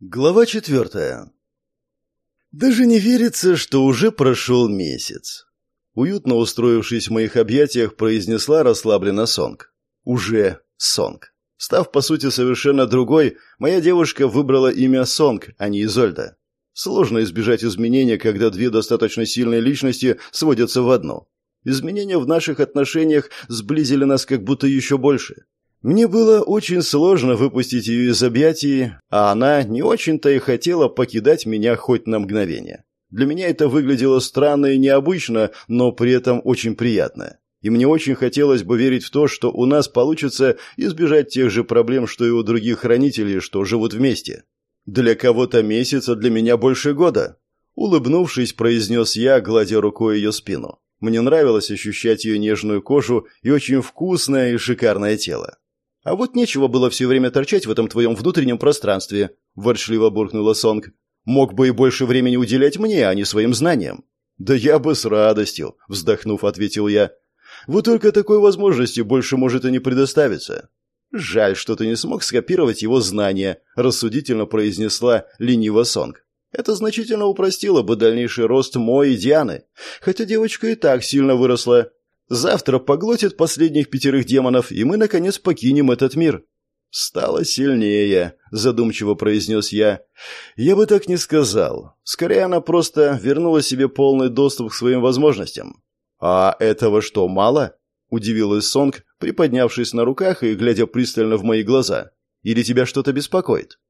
Глава четвертая. Даже не верится, что уже прошел месяц. Уютно устроившись в моих объятиях, произнесла расслабленно Сонг. Уже Сонг. Став, по сути, совершенно другой, моя девушка выбрала имя Сонг, а не Изольда. Сложно избежать изменения, когда две достаточно сильные личности сводятся в одну. Изменения в наших отношениях сблизили нас как будто еще больше. Мне было очень сложно выпустить ее из объятий, а она не очень-то и хотела покидать меня хоть на мгновение. Для меня это выглядело странно и необычно, но при этом очень приятно. И мне очень хотелось бы верить в то, что у нас получится избежать тех же проблем, что и у других хранителей, что живут вместе. Для кого-то месяц, а для меня больше года. Улыбнувшись, произнес я, гладя рукой ее спину. Мне нравилось ощущать ее нежную кожу и очень вкусное и шикарное тело. «А вот нечего было все время торчать в этом твоем внутреннем пространстве», – ворчливо буркнула Сонг. «Мог бы и больше времени уделять мне, а не своим знаниям». «Да я бы с радостью», – вздохнув, ответил я. «Вот только такой возможности больше может и не предоставиться». «Жаль, что ты не смог скопировать его знания», – рассудительно произнесла лениво Сонг. «Это значительно упростило бы дальнейший рост Мо и Дианы, хотя девочка и так сильно выросла. Завтра поглотит последних пятерых демонов, и мы, наконец, покинем этот мир». «Стало сильнее», — задумчиво произнес я. «Я бы так не сказал. Скорее, она просто вернула себе полный доступ к своим возможностям». «А этого что, мало?» — удивилась Сонг, приподнявшись на руках и глядя пристально в мои глаза. «Или тебя что-то беспокоит?»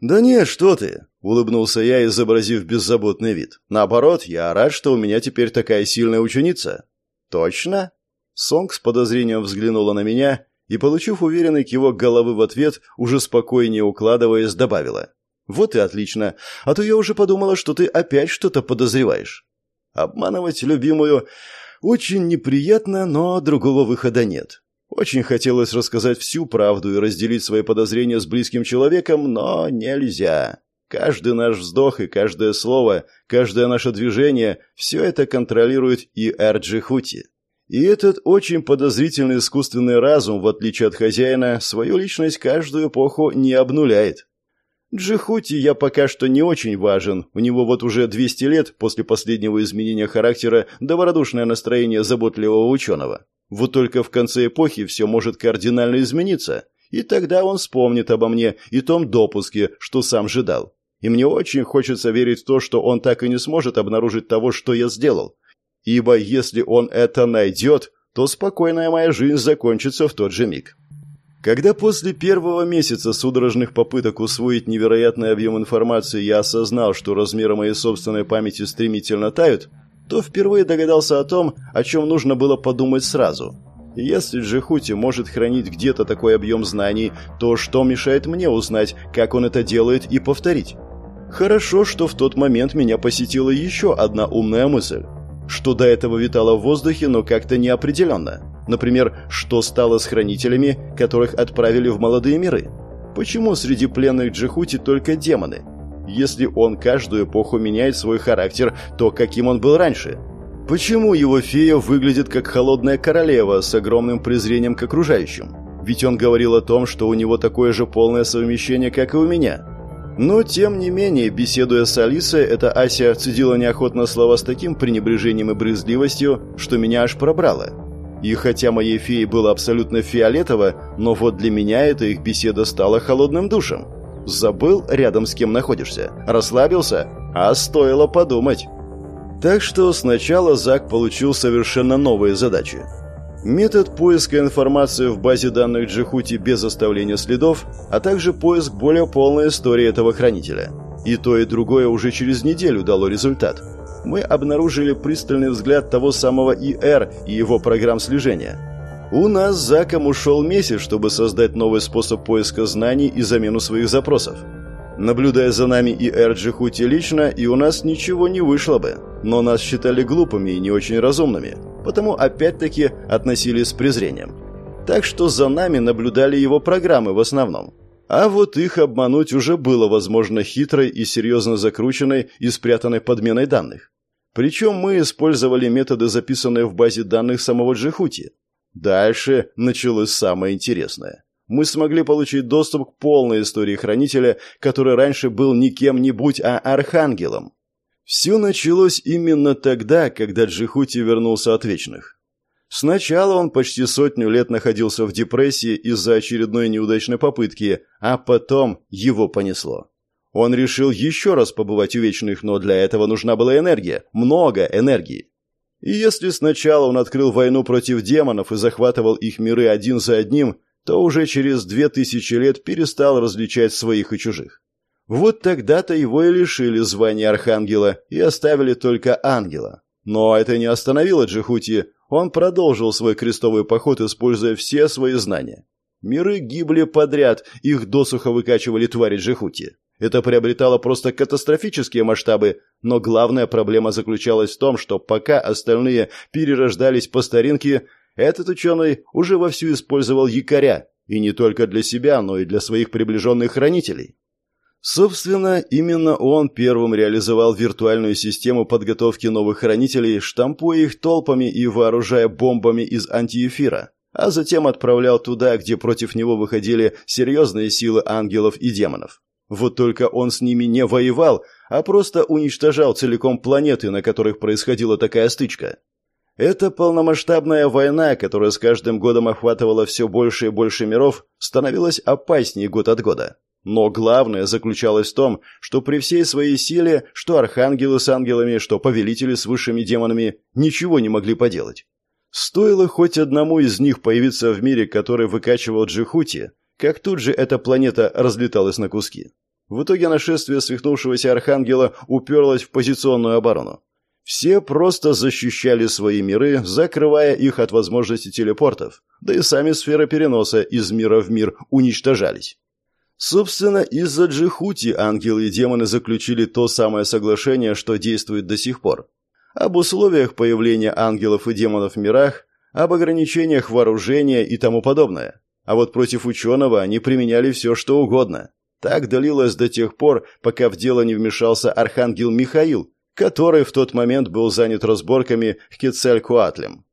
«Да нет, что ты!» — улыбнулся я, изобразив беззаботный вид. «Наоборот, я рад, что у меня теперь такая сильная ученица. «Точно?» Сонг с подозрением взглянула на меня и, получив уверенный кивок головы в ответ, уже спокойнее укладываясь, добавила. «Вот и отлично. А то я уже подумала, что ты опять что-то подозреваешь». Обманывать любимую очень неприятно, но другого выхода нет. Очень хотелось рассказать всю правду и разделить свои подозрения с близким человеком, но нельзя. Каждый наш вздох и каждое слово, каждое наше движение – все это контролирует и Эрджихути. И этот очень подозрительный искусственный разум, в отличие от хозяина, свою личность каждую эпоху не обнуляет. Джихути я пока что не очень важен, у него вот уже 200 лет после последнего изменения характера добродушное настроение заботливого ученого. Вот только в конце эпохи все может кардинально измениться, и тогда он вспомнит обо мне и том допуске, что сам ждал. И мне очень хочется верить в то, что он так и не сможет обнаружить того, что я сделал. Ибо если он это найдет, то спокойная моя жизнь закончится в тот же миг. Когда после первого месяца судорожных попыток усвоить невероятный объем информации я осознал, что размеры моей собственной памяти стремительно тают, то впервые догадался о том, о чем нужно было подумать сразу. Если Джихути может хранить где-то такой объем знаний, то что мешает мне узнать, как он это делает и повторить? Хорошо, что в тот момент меня посетила еще одна умная мысль. Что до этого витало в воздухе, но как-то неопределенно. Например, что стало с хранителями, которых отправили в молодые миры? Почему среди пленных Джихути только демоны? Если он каждую эпоху меняет свой характер, то каким он был раньше? Почему его фея выглядит как холодная королева с огромным презрением к окружающим? Ведь он говорил о том, что у него такое же полное совмещение, как и у меня. Но, тем не менее, беседуя с Алисой, эта Ася цедила неохотно слова с таким пренебрежением и брызгливостью, что меня аж пробрало. И хотя моей фее было абсолютно фиолетово, но вот для меня эта их беседа стала холодным душем. Забыл, рядом с кем находишься? Расслабился? А стоило подумать. Так что сначала Зак получил совершенно новые задачи. Метод поиска информации в базе данных Джихути без оставления следов, а также поиск более полной истории этого хранителя. И то, и другое уже через неделю дало результат. Мы обнаружили пристальный взгляд того самого ИР и его программ слежения. У нас с Заком ушел месяц, чтобы создать новый способ поиска знаний и замену своих запросов. Наблюдая за нами и Эрджихути лично, и у нас ничего не вышло бы. Но нас считали глупыми и не очень разумными потому опять-таки относились с презрением. Так что за нами наблюдали его программы в основном. А вот их обмануть уже было возможно хитрой и серьезно закрученной и спрятанной подменой данных. Причем мы использовали методы, записанные в базе данных самого Джихути. Дальше началось самое интересное. Мы смогли получить доступ к полной истории Хранителя, который раньше был не кем-нибудь, а Архангелом. Все началось именно тогда, когда Джихути вернулся от Вечных. Сначала он почти сотню лет находился в депрессии из-за очередной неудачной попытки, а потом его понесло. Он решил еще раз побывать у Вечных, но для этого нужна была энергия, много энергии. И если сначала он открыл войну против демонов и захватывал их миры один за одним, то уже через две тысячи лет перестал различать своих и чужих. Вот тогда-то его и лишили звания Архангела и оставили только Ангела. Но это не остановило Джихути, он продолжил свой крестовый поход, используя все свои знания. Миры гибли подряд, их досуха выкачивали твари Джихути. Это приобретало просто катастрофические масштабы, но главная проблема заключалась в том, что пока остальные перерождались по старинке, этот ученый уже вовсю использовал якоря, и не только для себя, но и для своих приближенных хранителей. Собственно, именно он первым реализовал виртуальную систему подготовки новых хранителей, штампуя их толпами и вооружая бомбами из антиэфира, а затем отправлял туда, где против него выходили серьезные силы ангелов и демонов. Вот только он с ними не воевал, а просто уничтожал целиком планеты, на которых происходила такая стычка. Эта полномасштабная война, которая с каждым годом охватывала все больше и больше миров, становилась опаснее год от года. Но главное заключалось в том, что при всей своей силе, что архангелы с ангелами, что повелители с высшими демонами, ничего не могли поделать. Стоило хоть одному из них появиться в мире, который выкачивал Джихути, как тут же эта планета разлеталась на куски. В итоге нашествие свихнувшегося архангела уперлось в позиционную оборону. Все просто защищали свои миры, закрывая их от возможности телепортов, да и сами сферы переноса из мира в мир уничтожались. Собственно, из-за Джихути ангелы и демоны заключили то самое соглашение, что действует до сих пор. Об условиях появления ангелов и демонов в мирах, об ограничениях вооружения и тому подобное. А вот против ученого они применяли все, что угодно. Так длилось до тех пор, пока в дело не вмешался архангел Михаил, который в тот момент был занят разборками в Кецалькуатлем.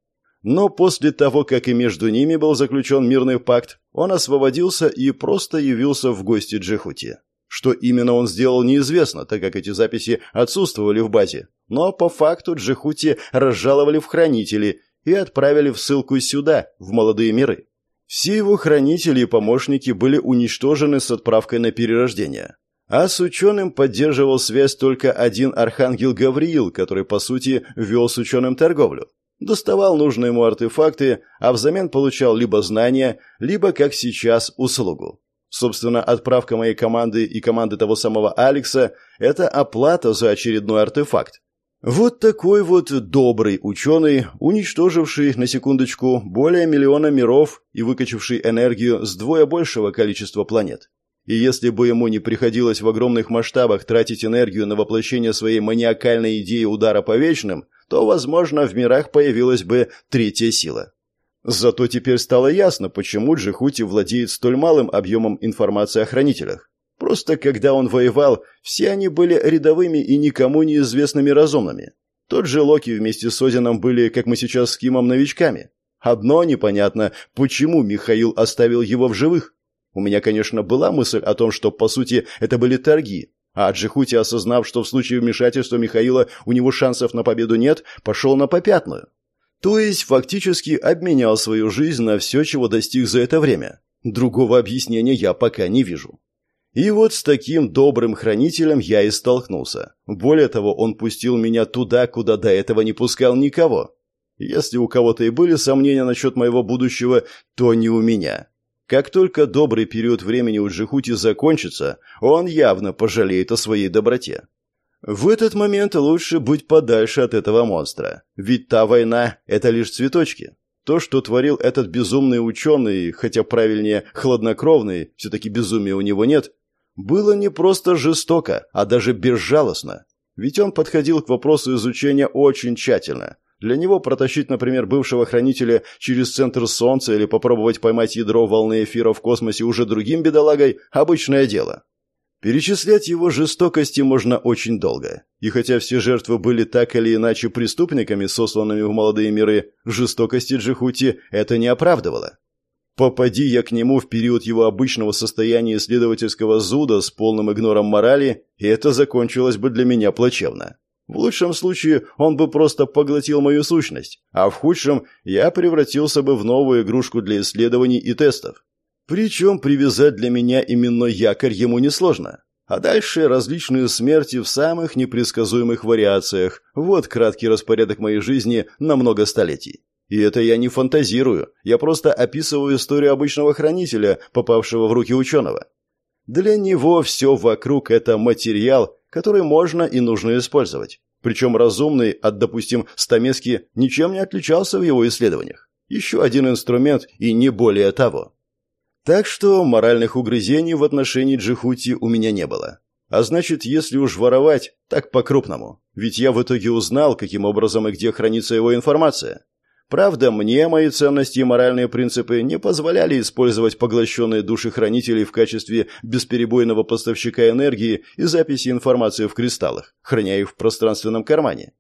Но после того, как и между ними был заключен мирный пакт, он освободился и просто явился в гости Джихути. Что именно он сделал, неизвестно, так как эти записи отсутствовали в базе. Но по факту Джихути разжаловали в хранители и отправили в ссылку сюда, в молодые миры. Все его хранители и помощники были уничтожены с отправкой на перерождение. А с ученым поддерживал связь только один архангел Гавриил, который, по сути, вел с ученым торговлю. Доставал нужные ему артефакты, а взамен получал либо знания, либо, как сейчас, услугу. Собственно, отправка моей команды и команды того самого Алекса – это оплата за очередной артефакт. Вот такой вот добрый ученый, уничтоживший, на секундочку, более миллиона миров и выкачавший энергию с двое большего количества планет. И если бы ему не приходилось в огромных масштабах тратить энергию на воплощение своей маниакальной идеи удара по вечным, то, возможно, в мирах появилась бы третья сила. Зато теперь стало ясно, почему Джихути владеет столь малым объемом информации о хранителях. Просто когда он воевал, все они были рядовыми и никому неизвестными разумными. Тот же Локи вместе с Одином были, как мы сейчас с Кимом, новичками. Одно непонятно, почему Михаил оставил его в живых. У меня, конечно, была мысль о том, что, по сути, это были торги. А Джихути, осознав, что в случае вмешательства Михаила у него шансов на победу нет, пошел на попятную. То есть, фактически обменял свою жизнь на все, чего достиг за это время. Другого объяснения я пока не вижу. И вот с таким добрым хранителем я и столкнулся. Более того, он пустил меня туда, куда до этого не пускал никого. Если у кого-то и были сомнения насчет моего будущего, то не у меня. Как только добрый период времени у Джихути закончится, он явно пожалеет о своей доброте. В этот момент лучше быть подальше от этого монстра. Ведь та война – это лишь цветочки. То, что творил этот безумный ученый, хотя правильнее хладнокровный, все-таки безумия у него нет, было не просто жестоко, а даже безжалостно. Ведь он подходил к вопросу изучения очень тщательно. Для него протащить, например, бывшего хранителя через центр Солнца или попробовать поймать ядро волны эфира в космосе уже другим бедолагой – обычное дело. Перечислять его жестокости можно очень долго. И хотя все жертвы были так или иначе преступниками, сосланными в молодые миры, жестокости Джихути это не оправдывало. Попади я к нему в период его обычного состояния исследовательского зуда с полным игнором морали, и это закончилось бы для меня плачевно. В лучшем случае он бы просто поглотил мою сущность, а в худшем я превратился бы в новую игрушку для исследований и тестов. Причем привязать для меня именно якорь ему несложно. А дальше различные смерти в самых непредсказуемых вариациях. Вот краткий распорядок моей жизни на много столетий. И это я не фантазирую, я просто описываю историю обычного хранителя, попавшего в руки ученого. Для него все вокруг – это материал, который можно и нужно использовать. Причем разумный от, допустим, стамески ничем не отличался в его исследованиях. Еще один инструмент и не более того. Так что моральных угрызений в отношении Джихути у меня не было. А значит, если уж воровать, так по-крупному. Ведь я в итоге узнал, каким образом и где хранится его информация. Правда, мне мои ценности и моральные принципы не позволяли использовать поглощенные души хранителей в качестве бесперебойного поставщика энергии и записи информации в кристаллах, храня их в пространственном кармане.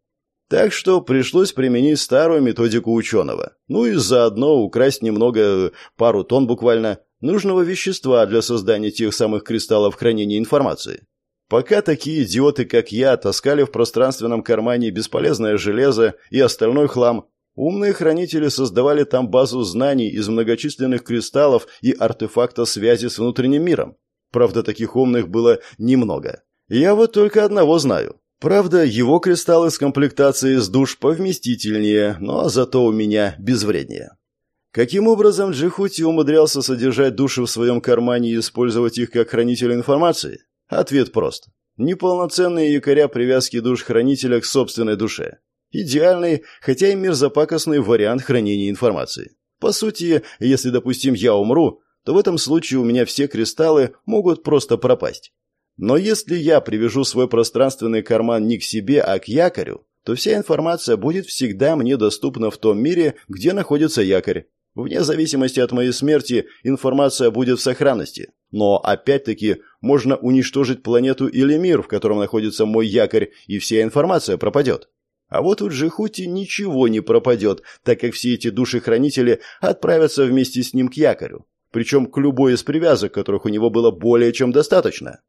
Так что пришлось применить старую методику ученого. Ну и заодно украсть немного, пару тонн буквально, нужного вещества для создания тех самых кристаллов хранения информации. Пока такие идиоты, как я, таскали в пространственном кармане бесполезное железо и остальной хлам, Умные хранители создавали там базу знаний из многочисленных кристаллов и артефакта связи с внутренним миром. Правда, таких умных было немного. Я вот только одного знаю. Правда, его кристаллы с комплектацией с душ повместительнее, но зато у меня безвреднее. Каким образом Джихути умудрялся содержать души в своем кармане и использовать их как хранитель информации? Ответ прост. Неполноценные якоря привязки душ хранителя к собственной душе. Идеальный, хотя и мерзопакостный вариант хранения информации. По сути, если, допустим, я умру, то в этом случае у меня все кристаллы могут просто пропасть. Но если я привяжу свой пространственный карман не к себе, а к якорю, то вся информация будет всегда мне доступна в том мире, где находится якорь. Вне зависимости от моей смерти информация будет в сохранности. Но опять-таки можно уничтожить планету или мир, в котором находится мой якорь, и вся информация пропадет. А вот у Джихути ничего не пропадет, так как все эти души-хранители отправятся вместе с ним к якорю. Причем к любой из привязок, которых у него было более чем достаточно.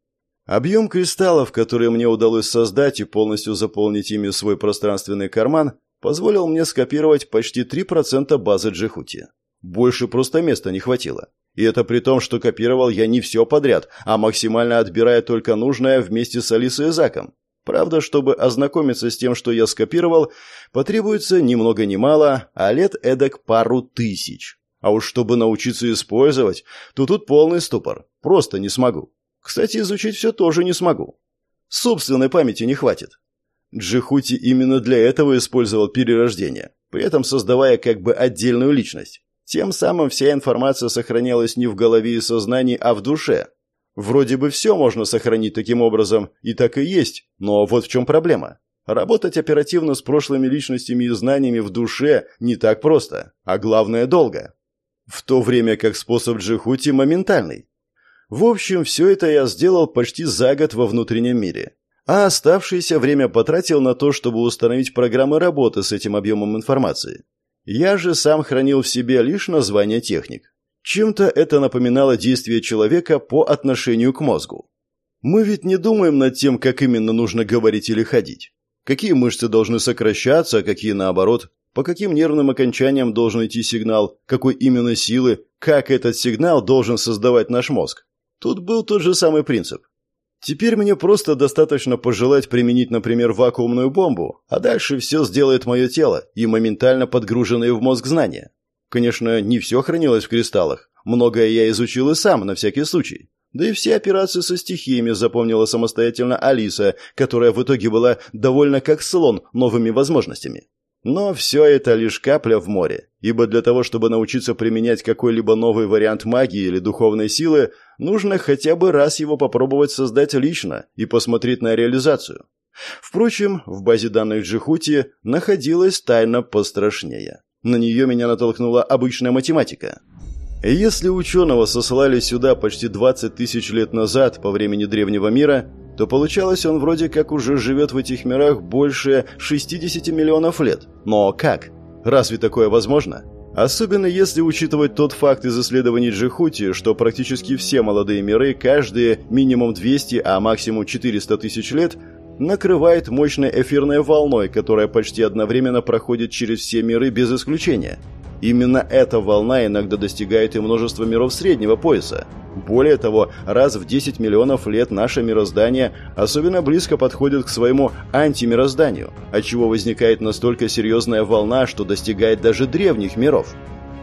Объем кристаллов, которые мне удалось создать и полностью заполнить ими свой пространственный карман, позволил мне скопировать почти 3% базы Джихути. Больше просто места не хватило. И это при том, что копировал я не все подряд, а максимально отбирая только нужное вместе с Алисой и Заком. Правда, чтобы ознакомиться с тем, что я скопировал, потребуется ни много ни мало, а лет эдак пару тысяч. А уж чтобы научиться использовать, то тут полный ступор. Просто не смогу. Кстати, изучить все тоже не смогу. Собственной памяти не хватит. Джихути именно для этого использовал перерождение, при этом создавая как бы отдельную личность. Тем самым вся информация сохранялась не в голове и сознании, а в душе, Вроде бы все можно сохранить таким образом, и так и есть, но вот в чем проблема. Работать оперативно с прошлыми личностями и знаниями в душе не так просто, а главное долго. В то время как способ Джихути моментальный. В общем, все это я сделал почти за год во внутреннем мире. А оставшееся время потратил на то, чтобы установить программы работы с этим объемом информации. Я же сам хранил в себе лишь название техник. Чем-то это напоминало действие человека по отношению к мозгу. Мы ведь не думаем над тем, как именно нужно говорить или ходить. Какие мышцы должны сокращаться, а какие наоборот. По каким нервным окончаниям должен идти сигнал, какой именно силы, как этот сигнал должен создавать наш мозг. Тут был тот же самый принцип. Теперь мне просто достаточно пожелать применить, например, вакуумную бомбу, а дальше все сделает мое тело и моментально подгруженные в мозг знания. Конечно, не все хранилось в кристаллах. Многое я изучил и сам, на всякий случай. Да и все операции со стихиями запомнила самостоятельно Алиса, которая в итоге была довольно как слон новыми возможностями. Но все это лишь капля в море, ибо для того, чтобы научиться применять какой-либо новый вариант магии или духовной силы, нужно хотя бы раз его попробовать создать лично и посмотреть на реализацию. Впрочем, в базе данных Джихути находилась тайна пострашнее. На нее меня натолкнула обычная математика. Если ученого сослали сюда почти 20 тысяч лет назад по времени древнего мира, то получалось он вроде как уже живет в этих мирах больше 60 миллионов лет. Но как? Разве такое возможно? Особенно если учитывать тот факт из исследований Джихути, что практически все молодые миры, каждые минимум 200, а максимум 400 тысяч лет, накрывает мощной эфирной волной, которая почти одновременно проходит через все миры без исключения. Именно эта волна иногда достигает и множества миров среднего пояса. Более того, раз в 10 миллионов лет наше мироздание особенно близко подходит к своему антимирозданию, отчего возникает настолько серьезная волна, что достигает даже древних миров.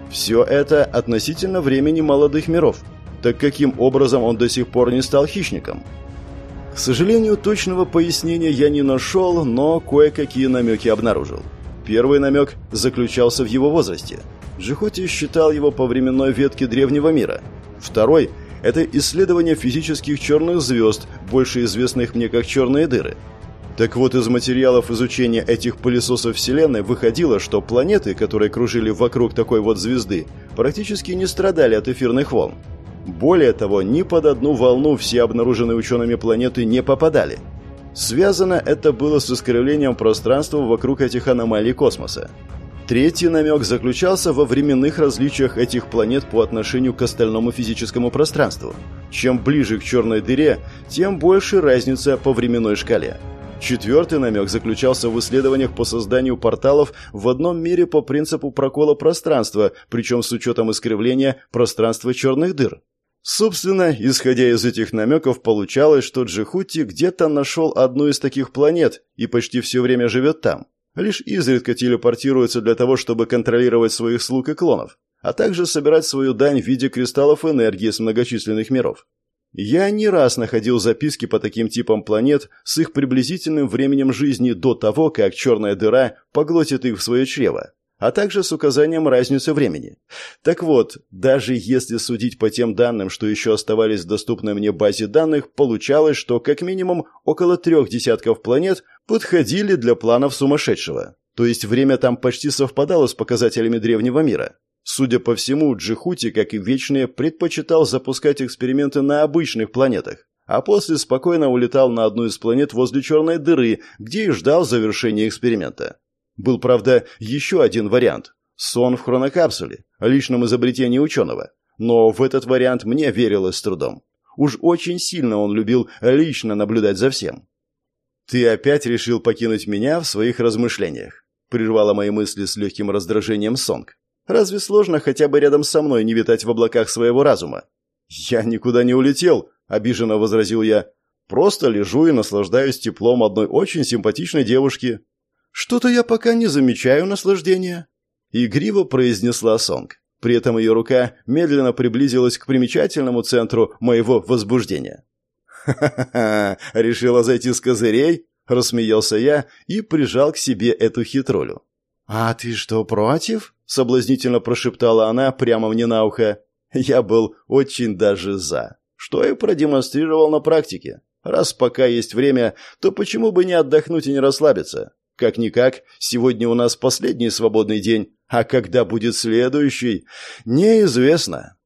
Все это относительно времени молодых миров. Так каким образом он до сих пор не стал хищником? К сожалению, точного пояснения я не нашел, но кое-какие намеки обнаружил. Первый намек заключался в его возрасте. Джихоти считал его по временной ветке древнего мира. Второй – это исследование физических черных звезд, больше известных мне как черные дыры. Так вот, из материалов изучения этих пылесосов Вселенной выходило, что планеты, которые кружили вокруг такой вот звезды, практически не страдали от эфирных волн. Более того, ни под одну волну все обнаруженные учеными планеты не попадали – Связано это было с искривлением пространства вокруг этих аномалий космоса. Третий намек заключался во временных различиях этих планет по отношению к остальному физическому пространству. Чем ближе к черной дыре, тем больше разница по временной шкале. Четвертый намек заключался в исследованиях по созданию порталов в одном мире по принципу прокола пространства, причем с учетом искривления пространства черных дыр. Собственно, исходя из этих намеков, получалось, что Джихути где-то нашел одну из таких планет и почти все время живет там. Лишь изредка телепортируется для того, чтобы контролировать своих слуг и клонов, а также собирать свою дань в виде кристаллов энергии с многочисленных миров. Я не раз находил записки по таким типам планет с их приблизительным временем жизни до того, как черная дыра поглотит их в свое чрево а также с указанием разницы времени. Так вот, даже если судить по тем данным, что еще оставались в доступной мне базе данных, получалось, что как минимум около трех десятков планет подходили для планов сумасшедшего. То есть время там почти совпадало с показателями древнего мира. Судя по всему, Джихути, как и Вечные, предпочитал запускать эксперименты на обычных планетах, а после спокойно улетал на одну из планет возле черной дыры, где и ждал завершения эксперимента. Был, правда, еще один вариант – сон в хронокапсуле, личном изобретении ученого. Но в этот вариант мне верилось с трудом. Уж очень сильно он любил лично наблюдать за всем. «Ты опять решил покинуть меня в своих размышлениях», – прервала мои мысли с легким раздражением Сонг. «Разве сложно хотя бы рядом со мной не витать в облаках своего разума?» «Я никуда не улетел», – обиженно возразил я. «Просто лежу и наслаждаюсь теплом одной очень симпатичной девушки. «Что-то я пока не замечаю наслаждения», — игриво произнесла Сонг. При этом ее рука медленно приблизилась к примечательному центру моего возбуждения. «Ха-ха-ха! Решила зайти с козырей?» — рассмеялся я и прижал к себе эту хитролю. «А ты что, против?» — соблазнительно прошептала она прямо мне на ухо. Я был очень даже «за», что и продемонстрировал на практике. Раз пока есть время, то почему бы не отдохнуть и не расслабиться? Как-никак, сегодня у нас последний свободный день, а когда будет следующий, неизвестно.